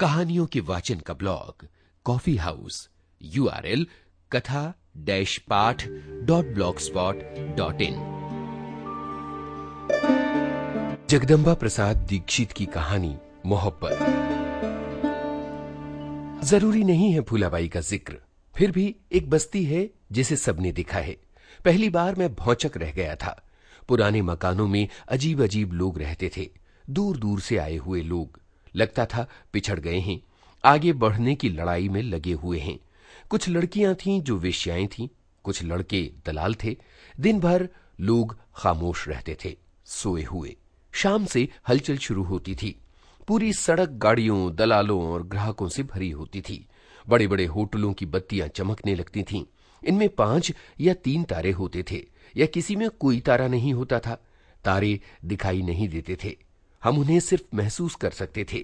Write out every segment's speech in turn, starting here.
कहानियों के वाचन का blog, coffee house U R L katha dash paath dot blog spot dot in. Jagdamba Prasad Dikshit की कहानी, मोहब्बत। ज़रूरी नहीं है फूलाबाई का ज़िक्र, फिर भी एक बस्ती है जिसे सबने देखा है। पहली बार मैं भौचक रह गया था। पुराने मकानों में अजीब अजीब लोग रहते थे। दूर दूर से आए हुए लोग। लगता था पिछड़ गए हैं। आगे बढ़ने की लड़ाई में लगे हुए हैं। कुछ लड़कियाँ थीं जो वेश्याएँ थीं, कुछ लड़के दलाल थे। दिन भर लोग खामोश रहते थे, सोए हुए। शाम से हलचल शुरू होती थी। पूरी सड़क गाड़ियों, दलालों और ग्राहकों से भरी होती थी। बड़े बड़े होटलों की बत्तियाँ चमकने लगती थीं। इनमें पाँच या तीन तारे होते थे, या किसी में कोई तारा नहीं होता था। तारे दिखाई नहीं देते थे। हम उन्हें सिर्फ़ महसूस कर सकते थे।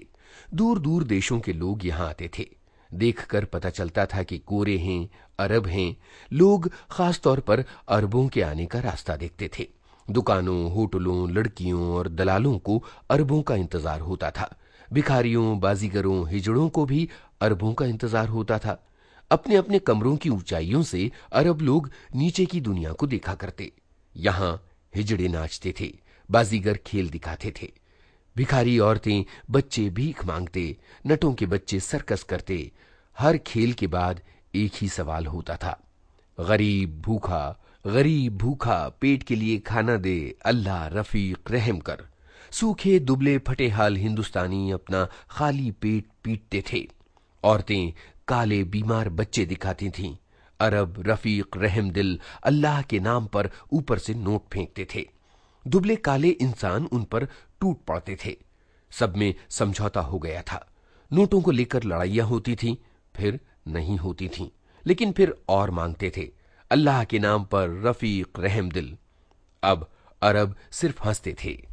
दूर दूर देशों के लोग यहाँ आते थे। देखकर पता चलता था कि कोरे हैं, अरब हैं, लोग खास तौर पर अरबों के आने का रास्ता देखते थे। दुकानों, होटलों, लड़कियों और दलालों को अरबों का इंतज़ार होता था। भिखारियों, बाजीगरों, हिजड़ों को भी अरबों का इंतज़ार होता था। अपने अपने कमरों की ऊंचाइयों से अरब लोग नीचे की दुनिया को देखा करते। यहाँ हिजड़े नाचते थे, बाजीगर खेल दिखाते थे। भिखारी औरतें बच्चे भीख मांगते, नटों के बच्चे सर्कस करते। हर खेल के बाद एक ही सवाल होता था। गरीब भूखा गरीब भूखा, पेट के लिए खाना दे, अल्लाह रफीक रहम कर। सूखे दुबले फटे हाल हिंदुस्तानी अपना खाली पेट पीटते थे। औरतें काले बीमार बच्चे दिखाती थीं। अरब रफीक रहम दिल अल्लाह के नाम पर ऊपर से नोट फेंकते थे। दुबले काले इंसान उन पर टूट पड़ते थे। सब में समझौता हो गया था। नोटों को लेकर लड़ाइयाँ होती थीं, फिर नहीं होती थीं, लेकिन फिर और मांगते थे। अल्लाह के नाम पर रफीक, रहम दिल। अब अरब सिर्फ़ हँसते थे।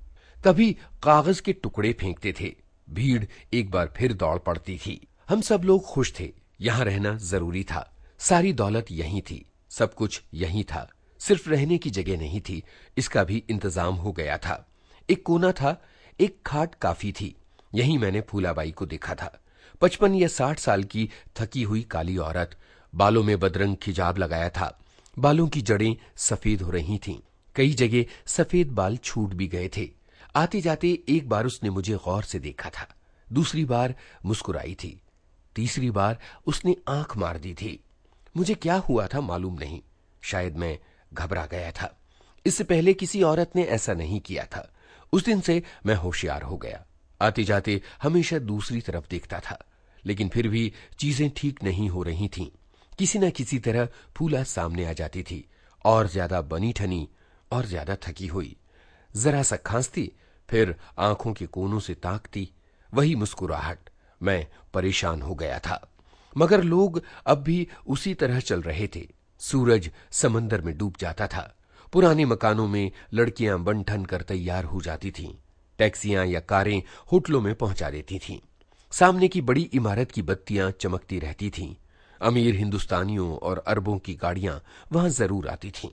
कभी कागज़ के टुकड़े फेंकते थे। भीड़ एक बार फिर दौड़ पड़ती थी। हम सब लोग खुश थे। यहाँ रहना ज़रूरी था। सारी दौलत यहीं थी। सब कुछ यहीं था। सिर्फ़ रहने की जगह नहीं थी। इसका भी इंतज़ाम हो गया था। एक कोना था, एक खाट काफ़ी थी, यहीं मैंने फूलाबाई को देखा था। पचपन या साठ साल की थकी हुई काली औरत, बालों में बदरंग खिजाब लगाया था, बालों की जड़ें सफ़ेद हो रही थीं, कई जगह सफ़ेद बाल छूट भी गए थे। आते जाते एक बार उसने मुझे गौर से देखा था, दूसरी बार मुस्कुराई थी, तीसरी बार उसने आँख मार दी थी। मुझे क्या हुआ था मालूम नहीं, शायद मैं घबरा गया था। इससे पहले किसी औरत ने ऐसा नहीं किया था। उस दिन से मैं होशियार हो गया। आते जाते हमेशा दूसरी तरफ़ देखता था, लेकिन फिर भी चीज़ें ठीक नहीं हो रही थीं। किसी न किसी तरह फूला सामने आ जाती थी, और ज़्यादा बनी ठनी, और ज़्यादा थकी हुई। जरा सा खांसती, फिर आँखों के कोनों से ताकती, वही मुस्कुराहट, मैं परेशान हो गया था। मगर लोग अब भी उसी तरह चल रहे थे। सूरज समंदर में डूब जाता था। पुराने मकानों में लड़कियाँ बंठन कर तैयार हो जाती थीं। टैक्सियाँ या कारें होटलों में पहुँचा देती थीं। सामने की बड़ी इमारत की बत्तियाँ चमकती रहती थीं। अमीर हिंदुस्तानियों और अरबों की गाड़ियाँ वहाँ ज़रूर आती थीं।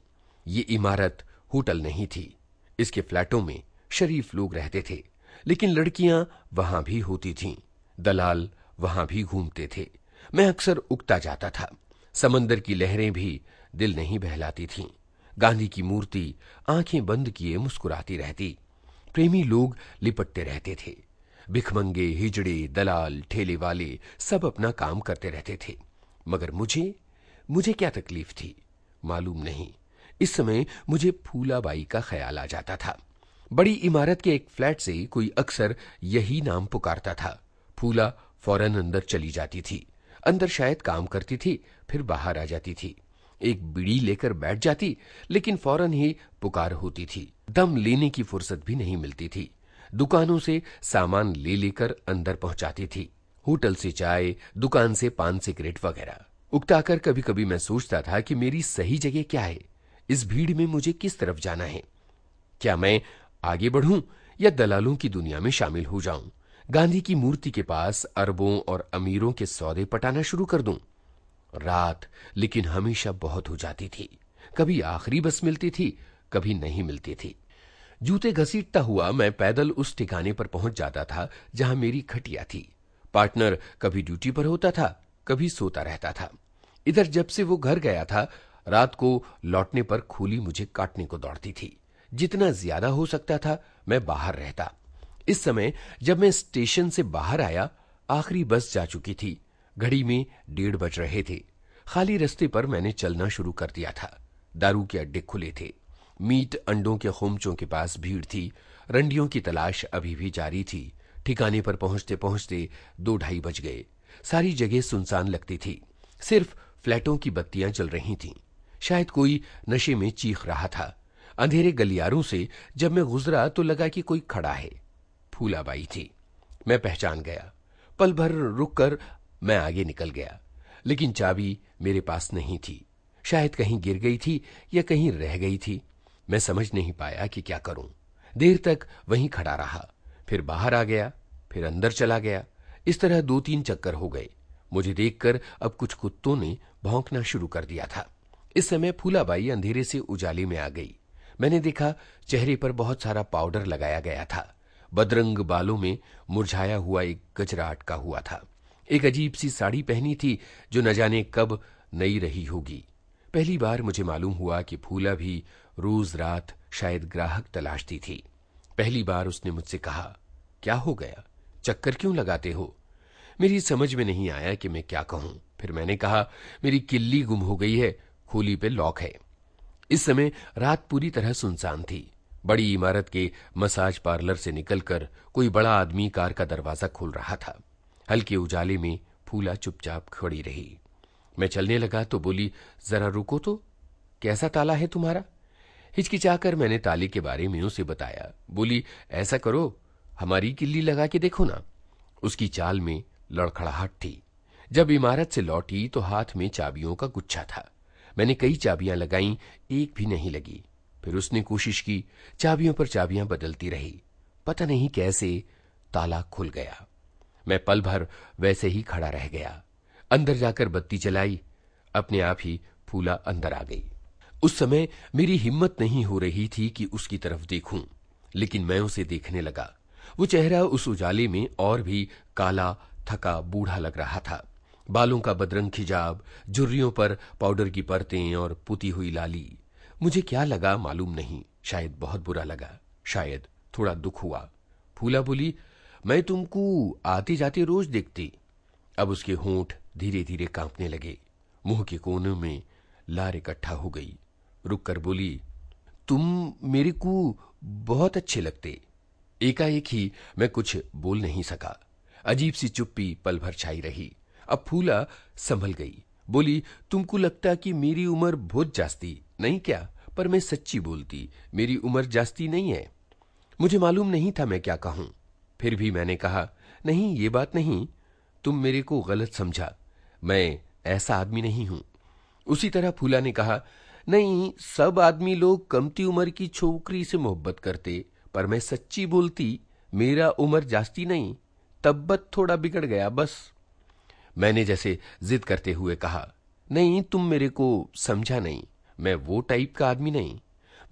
ये इमारत होटल नहीं थी। इसके फ्लैटों में शरीफ लोग रहते थे, लेकिन लड़कियाँ वहाँ भी होती थीं। दलाल वहाँ भी घूमते थे। मैं अक्सर उगता जाता था। समंदर की लहरें भी दिल नहीं बहलाती थीं। गांधी की मूर्ति आँखें बंद किए मुस्कुराती रहती। प्रेमी लोग लिपटते रहते थे। भिखमंगे, हिजड़े, दलाल, ठेले वाले सब अपना काम करते रहते थे। मगर मुझे मुझे क्या तकलीफ़ थी? मालूम नहीं। इस समय मुझे फूलाबाई का ख्याल आ जाता था। बड़ी इमारत के एक फ्लैट से कोई अक्सर यही नाम पुकारता था। फूला फ़ौरन अंदर चली जाती थी। अंदर शायद काम करती थी, फिर बाहर आ जाती थी। एक बीड़ी लेकर बैठ जाती, लेकिन फ़ौरन ही पुकार होती थी। दम लेने की फुर्सत भी नहीं मिलती थी। दुकानों से सामान ले लेकर अंदर पहुंचाती थी। होटल से चाय, दुकान से पान सिगरेट वगैरह। उकताकर कभी कभी मैं सोचता था कि मेरी सही जगह क्या है? इस भीड़ में मुझे किस तरफ़ जाना है? क्या मैं आगे बढ़ूं या दलालों की दुनिया में शामिल हो जाऊँ? गांधी की मूर्ति के पास अरबों और अमीरों के सौदे पटाना शुरू कर दूँ? रात लेकिन हमेशा बहुत हो जाती थी। कभी आखिरी बस मिलती थी, कभी नहीं मिलती थी। जूते घसीटता हुआ मैं पैदल उस ठिकाने पर पहुँच जाता था जहाँ मेरी खटिया थी। पार्टनर कभी ड्यूटी पर होता था, कभी सोता रहता था। इधर जब से वो घर गया था, रात को लौटने पर खूली मुझे काटने को दौड़ती थी। जितना ज़्यादा हो सकता था, मैं बाहर रहता। इस समय जब मैं स्टेशन से बाहर आया, आखिरी बस जा चुकी थी। घड़ी में डेढ़ बज रहे थे। खाली रस्ते पर मैंने चलना शुरू कर दिया था। दारू के अड्डे खुले थे। मीट अंडों के खोमचों के पास भीड़ थी। रंडियों की तलाश अभी भी जारी थी। ठिकाने पर पहुँचते पहुँचते दो ढाई बज गए। सारी जगह सुनसान लगती थी। सिर्फ़ फ्लैटों की बत्तियाँ जल रही थीं। शायद कोई नशे में चीख रहा था। अंधेरे गलियारों से जब मैं गुजरा तो लगा कि कोई खड़ा है। फूलाबाई थी। मैं पहचान गया। पल भर रुककर मैं आगे निकल गया, लेकिन चाबी मेरे पास नहीं थी। शायद कहीं गिर गई थी या कहीं रह गई थी। मैं समझ नहीं पाया कि क्या करूँ। देर तक वहीं खड़ा रहा, फिर बाहर आ गया, फिर अंदर चला गया। इस तरह दो तीन चक्कर हो गए। मुझे देखकर अब कुछ कुत्तों ने भौंकना शुरू कर दिया था। इस समय फूलाबाई अंधेरे से उजाले में आ गई। मैंने देखा चेहरे पर बहुत सारा पाउडर लगाया गया था। बदरंग बालों में मुरझाया हुआ एक गजरा अटका हुआ था। एक अजीब सी साड़ी पहनी थी, जो न जाने कब नई रही होगी। पहली बार मुझे मालूम हुआ कि फूला भी रोज रात शायद ग्राहक तलाशती थी। पहली बार उसने मुझसे कहा, क्या हो गया? चक्कर क्यों लगाते हो? मेरी समझ में नहीं आया कि मैं क्या कहूँ। फिर मैंने कहा, मेरी किल्ली गुम हो गई है, खोली पे लॉक है। इस समय रात पूरी तरह सुनसान थी। बड़ी इमारत के मसाज पार्लर से निकलकर कोई बड़ा आदमी कार का दरवाज़ा खोल रहा था। हल्के उजाले में फूला चुपचाप खड़ी रही। मैं चलने लगा तो बोली, जरा रुको तो कैसा ताला है तुम्हारा? हिचकिचाकर मैंने ताले के बारे में उसे बताया। बोली, ऐसा करो, हमारी किल्ली लगा के देखो ना। उसकी चाल में लड़खड़ाहट थी। जब इमारत से लौटी तो हाथ में चाबियों का गुच्छा था। मैंने कई चाबियाँ लगाई, एक भी नहीं लगी। फिर उसने कोशिश की, चाबियों पर चाबियाँ बदलती रही। पता नहीं कैसे ताला खुल गया। मैं पल भर वैसे ही खड़ा रह गया। अंदर जाकर बत्ती चलाई अपने आप ही फूला अंदर आ गई। उस समय मेरी हिम्मत नहीं हो रही थी कि उसकी तरफ़ देखूँ, लेकिन मैं उसे देखने लगा। वो चेहरा उस उजाले में और भी काला, थका, बूढ़ा लग रहा था। बालों का बदरंग खिजाब जुर्रियों पर पाउडर की परतें और पुती हुई लाली। मुझे क्या लगा मालूम नहीं, शायद बहुत बुरा लगा, शायद थोड़ा दुख हुआ। फूला बोली मैं तुमको आते जाते रोज देखती। अब उसके होंठ धीरे धीरे कांपने लगे। मुँह के कोने में लार इकट्ठा हो गई। रुक कर बोली, तुम मेरे को बहुत अच्छे लगते। एकाएक ही मैं कुछ बोल नहीं सका। अजीब सी चुप्पी पल भर छाई रही। अब फूला संभल गई। बोली, तुमको लगता कि मेरी उम्र बहुत जास्ती, नहीं क्या? पर मैं सच्ची बोलती, मेरी उम्र जास्ती नहीं है। मुझे मालूम नहीं था मैं क्या कहूँ। फिर भी मैंने कहा, नहीं, ये बात नहीं। तुम मेरे को गलत समझा। मैं ऐसा आदमी नहीं हूँ। उसी तरह फूला ने कहा, नहीं, सब आदमी लोग कमती उम्र की छोकरी से मोहब्बत करते, पर मैं सच्ची बोलती, मेरा उम्र जास्ती नहीं, तब्बत थोड़ा बिगड़ गया, बस। मैंने जैसे जिद करते हुए कहा, नहीं, तुम मेरे को समझा नहीं। मैं वो टाइप का आदमी नहीं।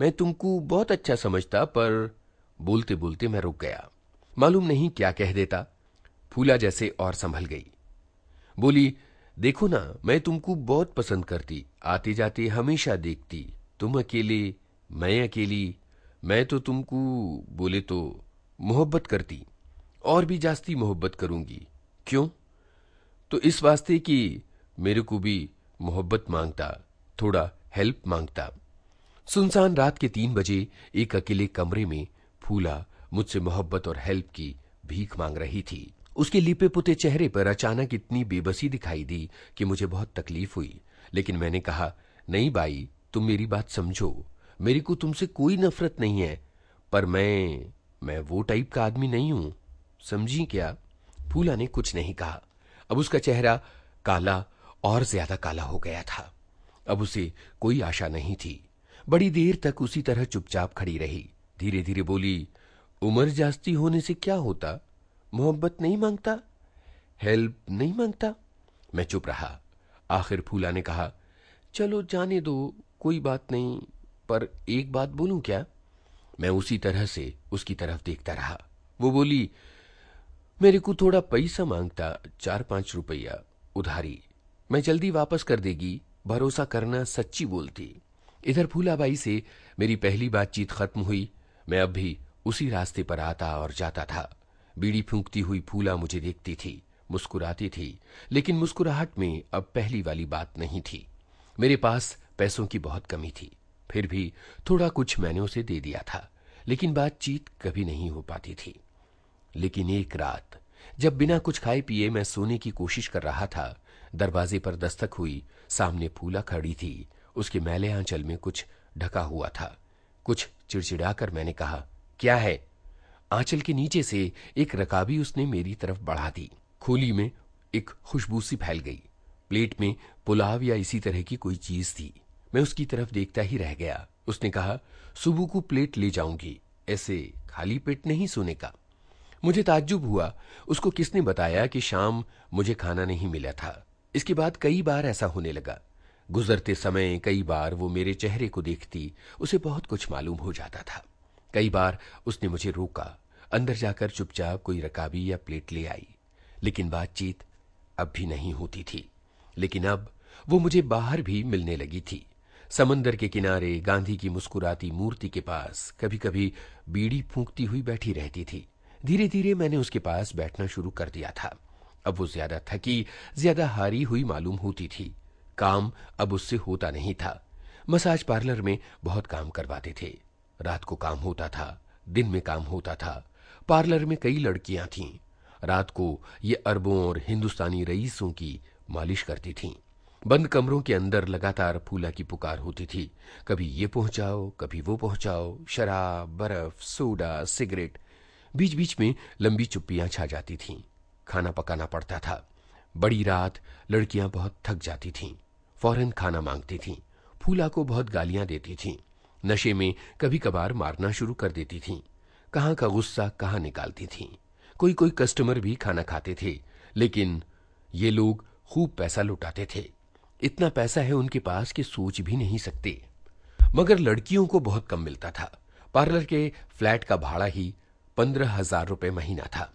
मैं तुमको बहुत अच्छा समझता, पर बोलते बोलते मैं रुक गया। मालूम नहीं क्या कह देता। फूला जैसे और संभल गई। बोली, देखो ना, मैं तुमको बहुत पसंद करती आते जाते हमेशा देखती। तुम अकेले, मैं अकेली, मैं तो तुमको, बोले तो मोहब्बत करती, और भी जास्ती मोहब्बत करूँगी। क्यों? तो इस वास्ते कि मेरे को भी मोहब्बत माँगता, थोड़ा हेल्प माँगता। सुनसान रात के तीन बजे एक अकेले कमरे में फूला मुझसे मोहब्बत और हेल्प की भीख मांग रही थी। उसके लिपे पुते चेहरे पर अचानक इतनी बेबसी दिखाई दी कि मुझे बहुत तकलीफ़ हुई। लेकिन मैंने कहा, नहीं बाई, तुम मेरी बात समझो। मेरी को तुमसे कोई नफरत नहीं है। पर मैं मैं वो टाइप का आदमी नहीं हूँ। समझी क्या? फूला ने कुछ नहीं कहा। अब उसका चेहरा काला और ज़्यादा काला हो गया था। अब उसे कोई आशा नहीं थी। बड़ी देर तक उसी तरह चुपचाप खड़ी रही। धीरे धीरे बोली उम्र जास्ती होने से क्या होता? मोहब्बत नहीं माँगता? हेल्प नहीं माँगता? मैं चुप रहा। आखिर फूला ने कहा, चलो जाने दो, कोई बात नहीं, पर एक बात बोलूँ क्या? मैं उसी तरह से उसकी तरफ़ देखता रहा। वो बोली, मेरे को थोड़ा पैसा माँगता, चार पाँच रुपया, उधारी। मैं जल्दी वापस कर देगी, भरोसा करना सच्ची बोलती। इधर फूलाबाई से मेरी पहली बातचीत खत्म हुई। मैं अब भी उसी रास्ते पर आता और जाता था। बीड़ी फूंकती हुई फूला मुझे देखती थी, मुस्कुराती थी, लेकिन मुस्कुराहट में अब पहली वाली बात नहीं थी। मेरे पास पैसों की बहुत कमी थी, फिर भी थोड़ा कुछ मैंने उसे दे दिया था, लेकिन बातचीत कभी नहीं हो पाती थी। लेकिन एक रात, जब बिना कुछ खाए पिए मैं सोने की कोशिश कर रहा था, दरवाजे पर दस्तक हुई, सामने फूला खड़ी थी, उसके मैले आंचल में कुछ ढका हुआ था। कुछ चिड़चिड़ाकर मैंने कहा क्या है? आंचल के नीचे से एक रकाबी उसने मेरी तरफ़ बढ़ा दी। खोली में एक खुशबू सी फैल गई। प्लेट में पुलाव या इसी तरह की कोई चीज़ थी। मैं उसकी तरफ़ देखता ही रह गया। उसने कहा सुबह को प्लेट ले जाऊँगी। ऐसे खाली पेट नहीं सोने का। मुझे ताज्जुब हुआ। उसको किसने बताया कि शाम मुझे खाना नहीं मिला था? इसके बाद कई बार ऐसा होने लगा। गुजरते समय कई बार वो मेरे चेहरे को देखती। उसे बहुत कुछ मालूम हो जाता था। कई बार उसने मुझे रोका। अंदर जाकर चुपचाप कोई रकाबी या प्लेट ले आई। लेकिन बातचीत अब भी नहीं होती थी। लेकिन अब वो मुझे बाहर भी मिलने लगी थी। समंदर के किनारे गांधी की मुस्कुराती मूर्ति के पास कभी कभी बीड़ी फूंकती हुई बैठी रहती थी। धीरे धीरे मैंने उसके पास बैठना शुरू कर दिया था। अब वो ज़्यादा थकी, ज़्यादा हारी हुई मालूम होती थी। काम अब उससे होता नहीं था। मसाज पार्लर में बहुत काम करवाते थे। रात को काम होता था, दिन में काम होता था। पार्लर में कई लड़कियाँ थीं। रात को ये अरबों और हिंदुस्तानी रईसों की मालिश करती थीं। बंद कमरों के अंदर लगातार फूला की पुकार होती थी। कभी ये पहुंचाओ, कभी वो पहुंचाओ, शराब, बर्फ़, सोडा, सिगरेट। बीच बीच में लंबी चुप्पियाँ छा जाती थीं। खाना पकाना पड़ता था। बड़ी रात लड़कियाँ बहुत थक जाती थीं। फ़ौरन खाना मांगती थीं। फूला को बहुत गालियाँ देती थीं। नशे में कभी कभार मारना शुरू कर देती थीं। कहाँ का गुस्सा, कहाँ निकालती थीं। कोई कोई कस्टमर भी खाना खाते थे, लेकिन ये लोग खूब पैसा लुटाते थे। इतना पैसा है उनके पास कि सोच भी नहीं सकते। मगर लड़कियों को बहुत कम मिलता था। पार्लर के फ्लैट का भाड़ा ही पंद्रह हज़ार रुपए महीना था।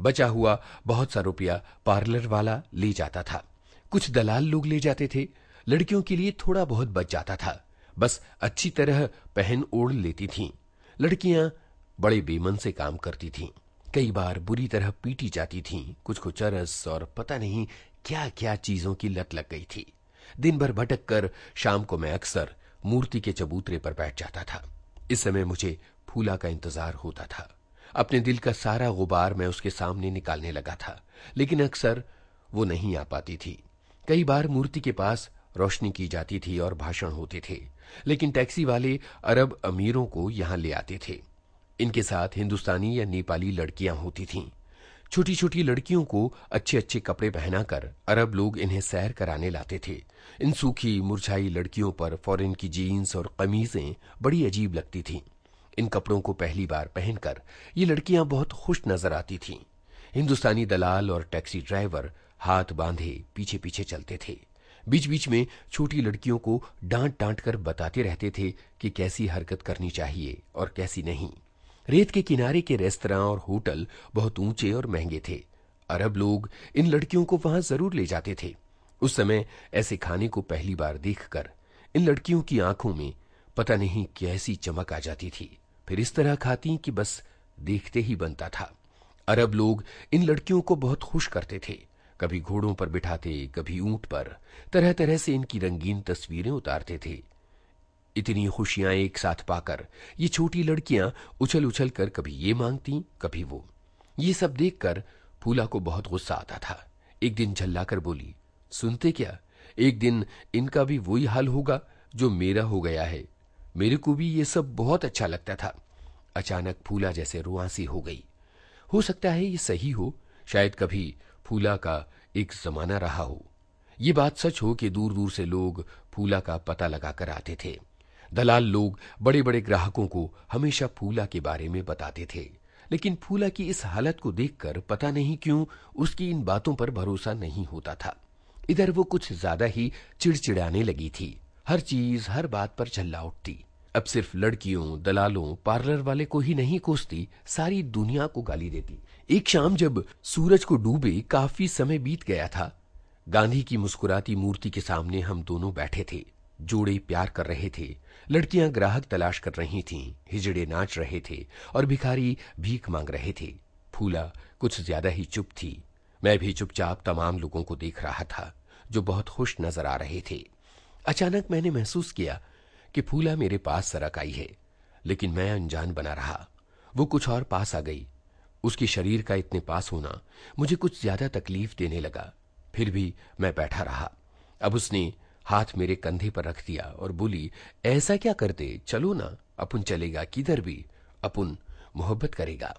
बचा हुआ बहुत सा रुपया पार्लर वाला ले जाता था। कुछ दलाल लोग ले जाते थे। लड़कियों के लिए थोड़ा बहुत बच जाता था। बस अच्छी तरह पहन ओढ़ लेती थीं। लड़कियाँ बड़े बेमन से काम करती थीं। कई बार बुरी तरह पीटी जाती थीं। कुछ को चरस और पता नहीं क्या क्या चीज़ों की लत लग गई थी। दिन भर भटक कर शाम को मैं अक्सर मूर्ति के चबूतरे पर बैठ जाता था। इस समय मुझे फूला का इंतज़ार होता था। अपने दिल का सारा गुबार मैं उसके सामने निकालने लगा था, लेकिन अक्सर वो नहीं आ पाती थी। कई बार मूर्ति के पास रोशनी की जाती थी और भाषण होते थे, लेकिन टैक्सी वाले अरब अमीरों को यहाँ ले आते थे। इनके साथ हिंदुस्तानी या नेपाली लड़कियाँ होती थीं। छोटी छोटी लड़कियों को अच्छे अच्छे कपड़े पहनाकर अरब लोग इन्हें सैर कराने लाते थे। इन सूखी, मुरझाई लड़कियों पर फॉरेन की जीन्स और कमीजें बड़ी अजीब लगती थीं। इन कपड़ों को पहली बार पहनकर ये लड़कियाँ बहुत खुश नज़र आती थीं। हिंदुस्तानी दलाल और टैक्सी ड्राइवर हाथ बांधे पीछे पीछे चलते थे। बीच बीच में छोटी लड़कियों को डांट डांट कर बताते रहते थे कि कैसी हरकत करनी चाहिए और कैसी नहीं। रेत के किनारे के रेस्तरा और होटल बहुत ऊँचे और महँगे थे। अरब लोग इन लड़कियों को वहाँ ज़रूर ले जाते थे। उस समय ऐसे खाने को पहली बार देखकर इन लड़कियों की आँखों में पता नहीं कैसी चमक आ जाती थी। फिर इस तरह खाती कि बस देखते ही बनता था। अरब लोग इन लड़कियों को बहुत खुश करते थे। कभी घोड़ों पर बिठाते, कभी ऊँट पर तरह तरह से इनकी रंगीन तस्वीरें उतारते थे। इतनी खुशियाँ एक साथ पाकर ये छोटी लड़कियाँ उछल उछल कर कभी ये मांगती, कभी वो। ये सब देखकर फूला को बहुत गुस्सा आता था। एक दिन झल्लाकर बोली, सुनते क्या? एक दिन इनका भी वही हाल होगा जो मेरा हो गया है। मेरे को भी ये सब बहुत अच्छा लगता था। अचानक फूला जैसे रुआसी हो गई। हो सकता है ये सही हो, शायद कभी फूला का एक जमाना रहा हो। ये बात सच हो कि दूर दूर से लोग फूला का पता लगाकर आते थे। दलाल लोग बड़े बड़े ग्राहकों को हमेशा फूला के बारे में बताते थे। लेकिन फूला की इस हालत को देखकर पता नहीं क्यों उसकी इन बातों पर भरोसा नहीं होता था। इधर वो कुछ ज़्यादा ही चिड़चिड़ाने लगी थी। हर चीज़, हर बात पर झल्ला उठती। अब सिर्फ़ लड़कियों, दलालों, पार्लर वाले को ही नहीं कोसती, सारी दुनिया को गाली देती। एक शाम जब सूरज को डूबे, काफ़ी समय बीत गया था। गांधी की मुस्कुराती मूर्ति के सामने हम दोनों बैठे थे, जोड़े प्यार कर रहे थे। लड़कियाँ ग्राहक तलाश कर रही थीं, हिजड़े नाच रहे थे और भिखारी भीख मांग रहे थे। फूला कुछ ज़्यादा ही चुप थी। मैं भी चुपचाप तमाम लोगों को देख रहा था, जो बहुत खुश नज़र आ रहे थे। अचानक मैंने महसूस किया कि फूला मेरे पास सरक आई है, लेकिन मैं अनजान बना रहा। वो कुछ और पास आ गई। उसके शरीर का इतने पास होना मुझे कुछ ज़्यादा तकलीफ़ देने लगा। फिर भी मैं बैठा रहा। अब उसने हाथ मेरे कंधे पर रख दिया और बोली, ऐसा क्या करते? चलो ना, अपुन चलेगा, किधर भी, अपुन मोहब्बत करेगा।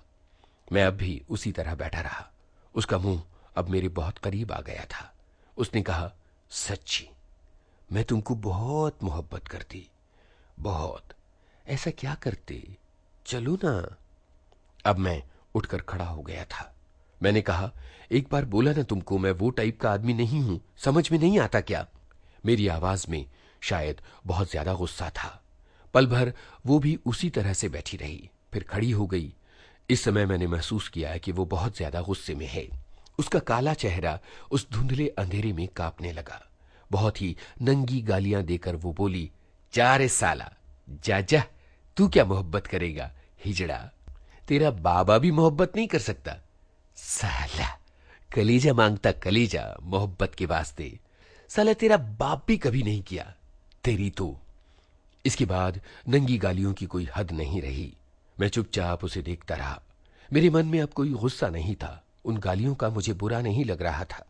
मैं अब भी उसी तरह बैठा रहा। उसका मुँह अब मेरे बहुत करीब आ गया था। उसने कहा, सच्ची, मैं तुमको बहुत मोहब्बत करती बहुत। ऐसा क्या करते? चलो ना। अब मैं उठकर खड़ा हो गया था। मैंने कहा, एक बार बोला ना तुमको, मैं वो टाइप का आदमी नहीं हूँ। समझ में नहीं आता क्या? मेरी आवाज़ में शायद बहुत ज़्यादा गुस्सा था। पल भर वो भी उसी तरह से बैठी रही, फिर खड़ी हो गई। इस समय मैंने महसूस किया कि वो बहुत ज़्यादा गुस्से में है। उसका काला चेहरा उस धुंधले अंधेरे में कांपने लगा। बहुत ही नंगी गालियाँ देकर वो बोली चारे साला। जा जा तू क्या मोहब्बत करेगा? हिजड़ा। तेरा बाबा भी मोहब्बत नहीं कर सकता। साला, कलीजा माँगता कलीजा मोहब्बत के वास्ते। साला, तेरा बाप भी कभी नहीं किया। तेरी तो। इसके बाद नंगी गालियों की कोई हद नहीं रही। मैं चुपचाप उसे देखता रहा। मेरे मन में अब कोई गुस्सा नहीं था। उन गालियों का मुझे बुरा नहीं लग रहा था।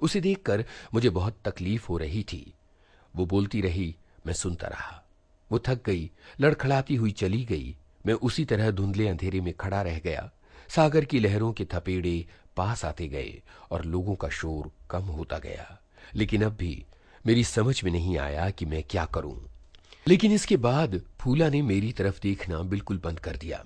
उसे देखकर मुझे बहुत तकलीफ़ हो रही थी। वो बोलती रही मैं सुनता रहा। वो थक गई, लड़खड़ाती हुई चली गई। मैं उसी तरह धुंधले अंधेरे में खड़ा रह गया। सागर की लहरों के थपेड़े पास आते गए और लोगों का शोर कम होता गया। लेकिन अब भी मेरी समझ में नहीं आया कि मैं क्या करूँ। लेकिन इसके बाद फूला ने मेरी तरफ़ देखना बिल्कुल बंद कर दिया।